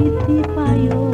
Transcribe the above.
你的发油。